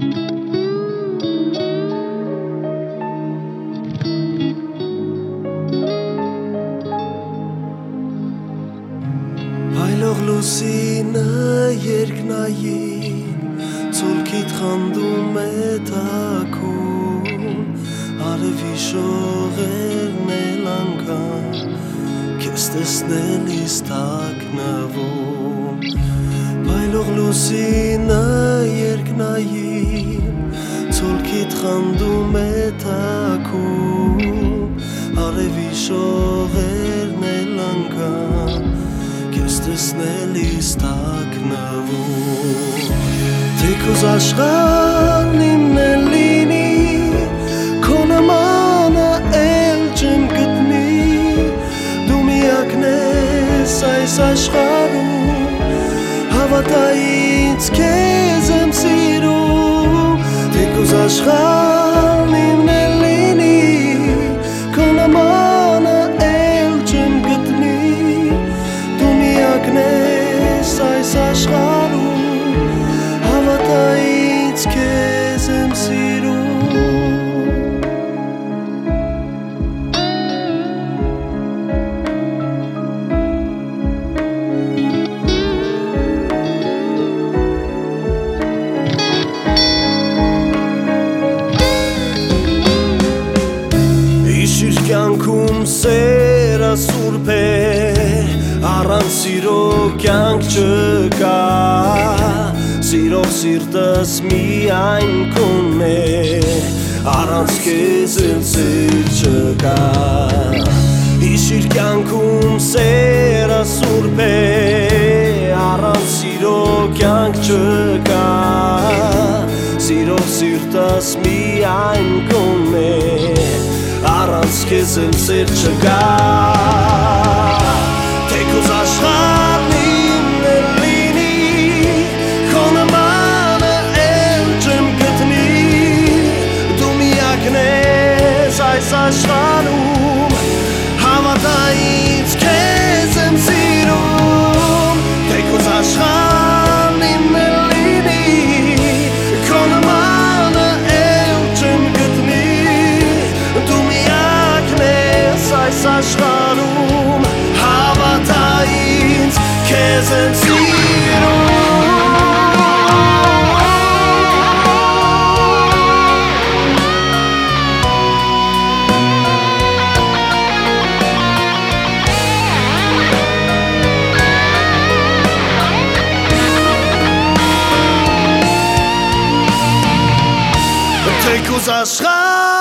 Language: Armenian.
Այլող լուսինը երկնային ցոլքիդ խանդում է թաքուն արևի շողերն էլ անգամ քեզ տեսնելիս տակնվում Այլող լուսինը երկնային Ծոլքիդ խանդում է թակում Արևի շողերն էլ անգամ Քեզ տեսնելիս թակնվում Թեկոզ աշխարհն իմն է լինի Քո նմանը էլ չեմ գտնի Դու միակն ես այս աշխարհում սերը սուրբ է Առանց սիրո կյանք չկա Սիրով սիրտս միայն քուն է Առանց քեզ սեր չկա Իշիր կյանքում սերը սուրբ է Առանց սիրո կյանք չկա Սիրով սիրտս միայն քուն է sind sich gar Take us a schrat in the lini. Kon a man a elchem getni Du mi a gnes a schrat um. Hava da itz kesem si Take us see